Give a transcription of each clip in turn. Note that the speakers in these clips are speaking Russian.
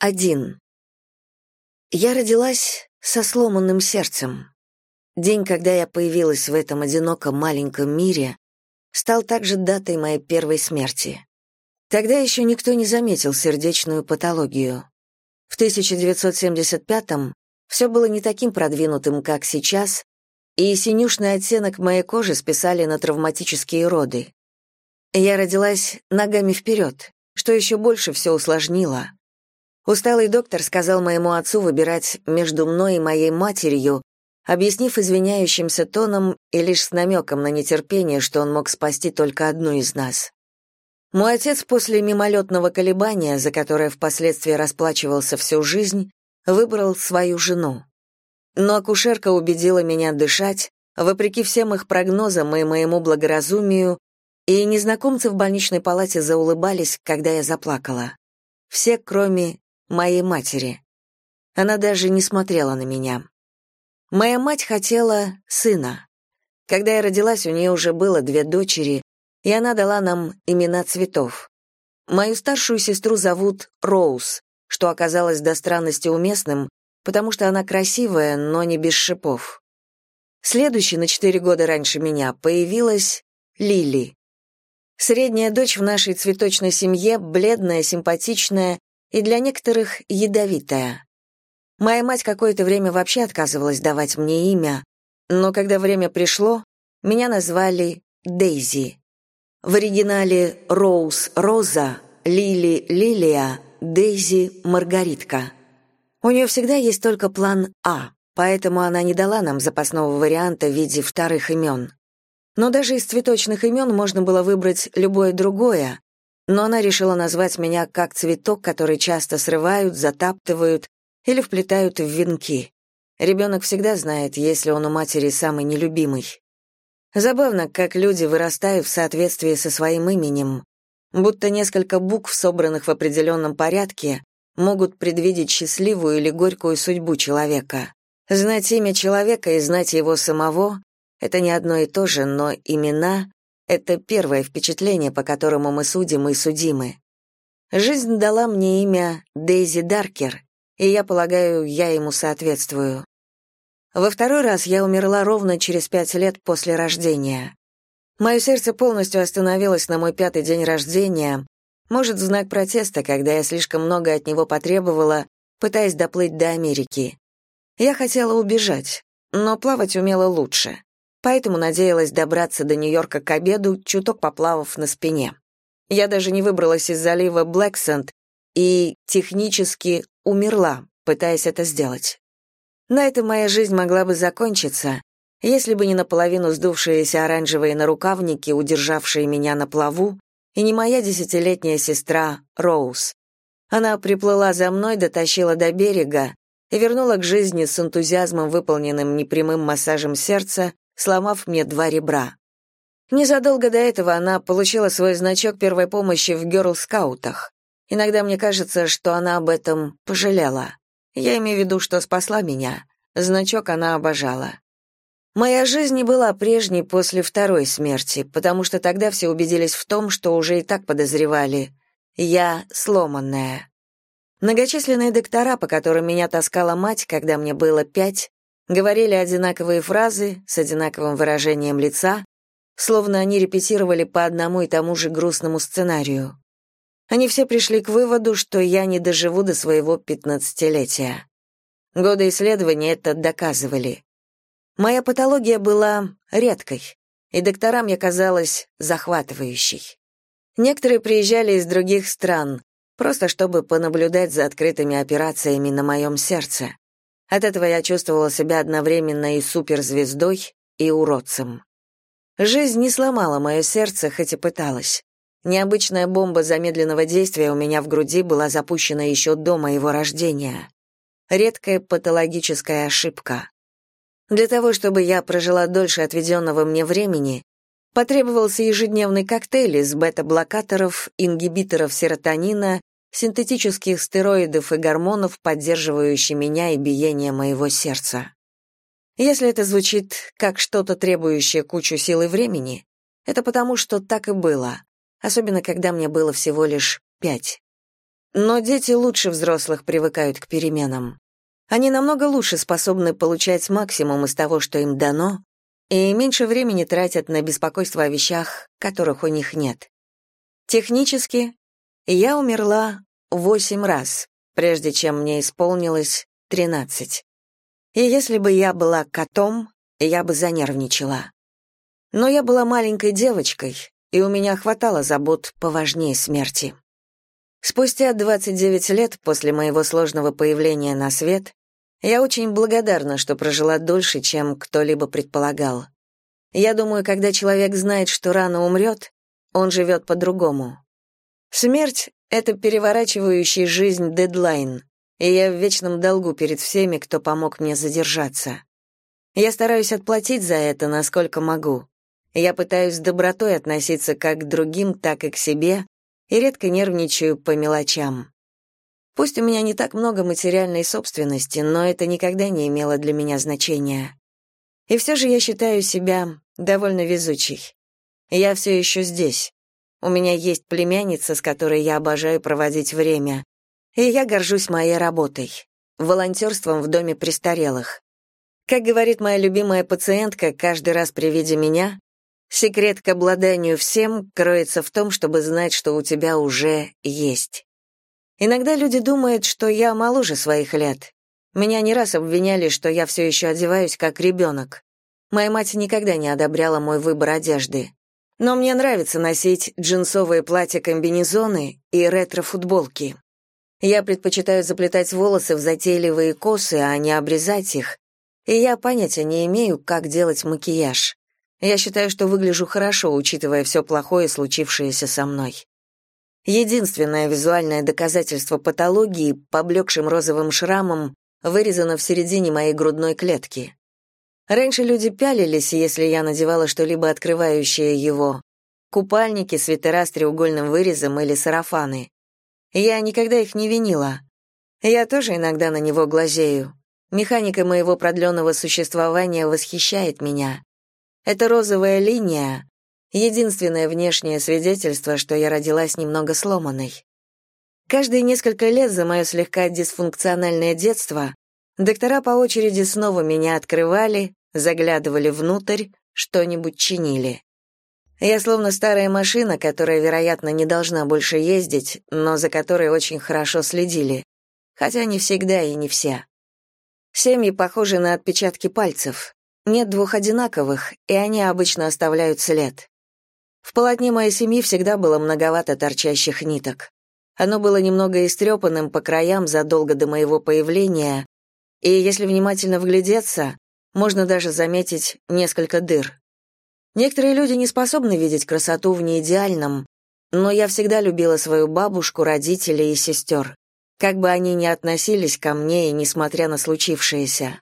Один. Я родилась со сломанным сердцем. День, когда я появилась в этом одиноком маленьком мире, стал также датой моей первой смерти. Тогда еще никто не заметил сердечную патологию. В 1975-м все было не таким продвинутым, как сейчас, и синюшный оттенок моей кожи списали на травматические роды. Я родилась ногами вперед, что еще больше все усложнило. Усталый доктор сказал моему отцу выбирать между мной и моей матерью, объяснив извиняющимся тоном и лишь с намеком на нетерпение, что он мог спасти только одну из нас. Мой отец после мимолетного колебания, за которое впоследствии расплачивался всю жизнь, выбрал свою жену. Но акушерка убедила меня дышать, вопреки всем их прогнозам и моему благоразумию, и незнакомцы в больничной палате заулыбались, когда я заплакала. Все, кроме моей матери. Она даже не смотрела на меня. Моя мать хотела сына. Когда я родилась, у нее уже было две дочери, и она дала нам имена цветов. Мою старшую сестру зовут Роуз, что оказалось до странности уместным, потому что она красивая, но не без шипов. Следующей, на четыре года раньше меня, появилась Лили. Средняя дочь в нашей цветочной семье, бледная, симпатичная и для некоторых ядовитая. Моя мать какое-то время вообще отказывалась давать мне имя, но когда время пришло, меня назвали Дейзи. В оригинале Роуз Роза, Лили Лилия, Дейзи Маргаритка. У нее всегда есть только план А, поэтому она не дала нам запасного варианта в виде вторых имен. Но даже из цветочных имен можно было выбрать любое другое, но она решила назвать меня как цветок, который часто срывают, затаптывают или вплетают в венки. Ребенок всегда знает, если он у матери самый нелюбимый. Забавно, как люди вырастают в соответствии со своим именем, будто несколько букв, собранных в определенном порядке, могут предвидеть счастливую или горькую судьбу человека. Знать имя человека и знать его самого — это не одно и то же, но имена это первое впечатление, по которому мы судим и судимы. Жизнь дала мне имя Дейзи Даркер, и я полагаю, я ему соответствую. Во второй раз я умерла ровно через пять лет после рождения. Мое сердце полностью остановилось на мой пятый день рождения, может, знак протеста, когда я слишком много от него потребовала, пытаясь доплыть до Америки. Я хотела убежать, но плавать умела лучше поэтому надеялась добраться до Нью-Йорка к обеду, чуток поплавав на спине. Я даже не выбралась из залива Блэксенд и технически умерла, пытаясь это сделать. На этом моя жизнь могла бы закончиться, если бы не наполовину сдувшиеся оранжевые нарукавники, удержавшие меня на плаву, и не моя десятилетняя сестра Роуз. Она приплыла за мной, дотащила до берега и вернула к жизни с энтузиазмом, выполненным непрямым массажем сердца, сломав мне два ребра. Незадолго до этого она получила свой значок первой помощи в герл-скаутах. Иногда мне кажется, что она об этом пожалела. Я имею в виду, что спасла меня. Значок она обожала. Моя жизнь не была прежней после второй смерти, потому что тогда все убедились в том, что уже и так подозревали. Я сломанная. Многочисленные доктора, по которым меня таскала мать, когда мне было пять, говорили одинаковые фразы с одинаковым выражением лица, словно они репетировали по одному и тому же грустному сценарию. Они все пришли к выводу, что я не доживу до своего пятнадцатилетия. Годы исследований это доказывали. Моя патология была редкой, и докторам я казалась захватывающей. Некоторые приезжали из других стран, просто чтобы понаблюдать за открытыми операциями на моем сердце. От этого я чувствовала себя одновременно и суперзвездой, и уродцем. Жизнь не сломала мое сердце, хоть и пыталась. Необычная бомба замедленного действия у меня в груди была запущена еще до моего рождения. Редкая патологическая ошибка. Для того, чтобы я прожила дольше отведенного мне времени, потребовался ежедневный коктейль из бета-блокаторов, ингибиторов серотонина синтетических стероидов и гормонов, поддерживающих меня и биение моего сердца. Если это звучит как что-то требующее кучу сил и времени, это потому, что так и было, особенно когда мне было всего лишь пять. Но дети лучше взрослых привыкают к переменам. Они намного лучше способны получать максимум из того, что им дано, и меньше времени тратят на беспокойство о вещах, которых у них нет. Технически, я умерла восемь раз, прежде чем мне исполнилось тринадцать. И если бы я была котом, я бы занервничала. Но я была маленькой девочкой, и у меня хватало забот поважнее смерти. Спустя 29 лет после моего сложного появления на свет я очень благодарна, что прожила дольше, чем кто-либо предполагал. Я думаю, когда человек знает, что рано умрет, он живет по-другому. Смерть — это переворачивающий жизнь дедлайн, и я в вечном долгу перед всеми, кто помог мне задержаться. Я стараюсь отплатить за это, насколько могу. Я пытаюсь с добротой относиться как к другим, так и к себе, и редко нервничаю по мелочам. Пусть у меня не так много материальной собственности, но это никогда не имело для меня значения. И все же я считаю себя довольно везучей. Я все еще здесь. У меня есть племянница, с которой я обожаю проводить время. И я горжусь моей работой. Волонтерством в доме престарелых. Как говорит моя любимая пациентка каждый раз при виде меня, секрет к обладанию всем кроется в том, чтобы знать, что у тебя уже есть. Иногда люди думают, что я моложе своих лет. Меня не раз обвиняли, что я все еще одеваюсь как ребенок. Моя мать никогда не одобряла мой выбор одежды. Но мне нравится носить джинсовые платья-комбинезоны и ретро-футболки. Я предпочитаю заплетать волосы в затейливые косы, а не обрезать их, и я понятия не имею, как делать макияж. Я считаю, что выгляжу хорошо, учитывая все плохое, случившееся со мной. Единственное визуальное доказательство патологии, поблекшим розовым шрамом, вырезано в середине моей грудной клетки. Раньше люди пялились, если я надевала что-либо открывающее его. Купальники, свитера с треугольным вырезом или сарафаны. Я никогда их не винила. Я тоже иногда на него глазею. Механика моего продленного существования восхищает меня. Эта розовая линия Единственное внешнее свидетельство, что я родилась немного сломанной. Каждые несколько лет за мое слегка дисфункциональное детство доктора по очереди снова меня открывали, заглядывали внутрь, что-нибудь чинили. Я словно старая машина, которая, вероятно, не должна больше ездить, но за которой очень хорошо следили, хотя не всегда и не все. Семьи похожи на отпечатки пальцев. Нет двух одинаковых, и они обычно оставляют след. В полотне моей семьи всегда было многовато торчащих ниток. Оно было немного истрепанным по краям задолго до моего появления, и если внимательно вглядеться, можно даже заметить несколько дыр. Некоторые люди не способны видеть красоту в неидеальном, но я всегда любила свою бабушку, родителей и сестер, как бы они ни относились ко мне и несмотря на случившееся.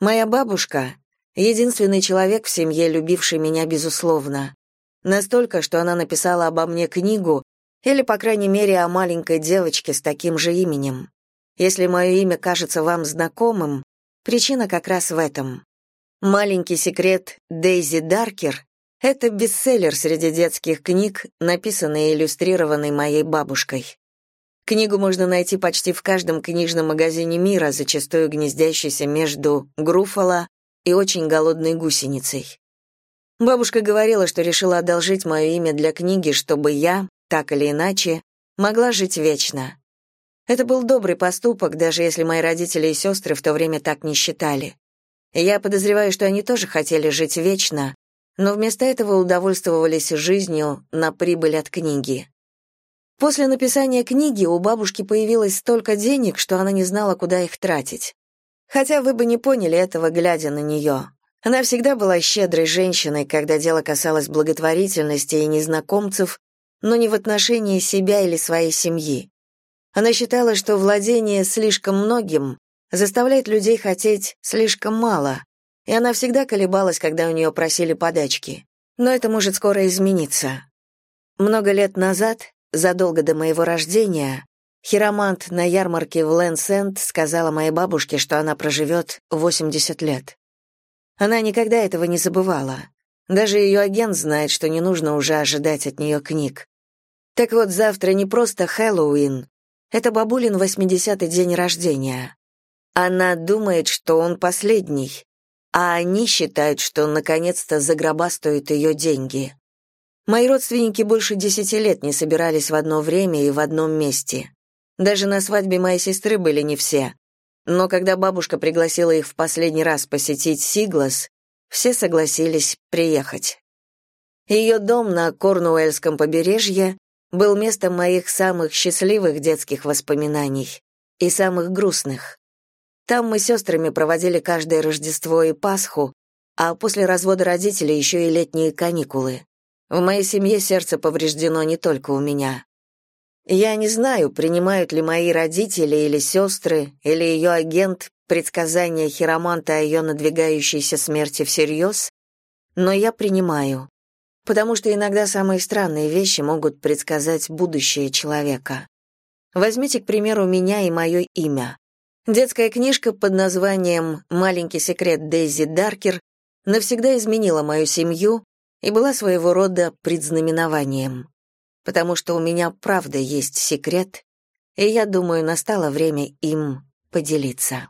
Моя бабушка — единственный человек в семье, любивший меня безусловно. Настолько, что она написала обо мне книгу, или, по крайней мере, о маленькой девочке с таким же именем. Если мое имя кажется вам знакомым, причина как раз в этом. «Маленький секрет Дейзи Даркер» — это бестселлер среди детских книг, написанный и иллюстрированный моей бабушкой. Книгу можно найти почти в каждом книжном магазине мира, зачастую гнездящейся между Груффало и очень голодной гусеницей. Бабушка говорила, что решила одолжить мое имя для книги, чтобы я, так или иначе, могла жить вечно. Это был добрый поступок, даже если мои родители и сестры в то время так не считали. Я подозреваю, что они тоже хотели жить вечно, но вместо этого удовольствовались жизнью на прибыль от книги. После написания книги у бабушки появилось столько денег, что она не знала, куда их тратить. Хотя вы бы не поняли этого, глядя на нее. Она всегда была щедрой женщиной, когда дело касалось благотворительности и незнакомцев, но не в отношении себя или своей семьи. Она считала, что владение слишком многим заставляет людей хотеть слишком мало, и она всегда колебалась, когда у нее просили подачки. Но это может скоро измениться. Много лет назад, задолго до моего рождения, хиромант на ярмарке в Лэнсенд сказала моей бабушке, что она проживет 80 лет. Она никогда этого не забывала. Даже ее агент знает, что не нужно уже ожидать от нее книг. Так вот, завтра не просто Хэллоуин, Это бабулин 80-й день рождения. Она думает, что он последний, а они считают, что наконец-то загробастают ее деньги. Мои родственники больше десяти лет не собирались в одно время и в одном месте. Даже на свадьбе моей сестры были не все. Но когда бабушка пригласила их в последний раз посетить Сиглас, все согласились приехать. Ее дом на Корнуэльском побережье был местом моих самых счастливых детских воспоминаний и самых грустных. Там мы с сестрами проводили каждое Рождество и Пасху, а после развода родителей еще и летние каникулы. В моей семье сердце повреждено не только у меня. Я не знаю, принимают ли мои родители или сестры, или ее агент предсказания хироманта о ее надвигающейся смерти всерьез, но я принимаю, потому что иногда самые странные вещи могут предсказать будущее человека. Возьмите, к примеру, меня и мое имя. Детская книжка под названием «Маленький секрет Дейзи Даркер» навсегда изменила мою семью и была своего рода предзнаменованием. Потому что у меня правда есть секрет, и я думаю, настало время им поделиться.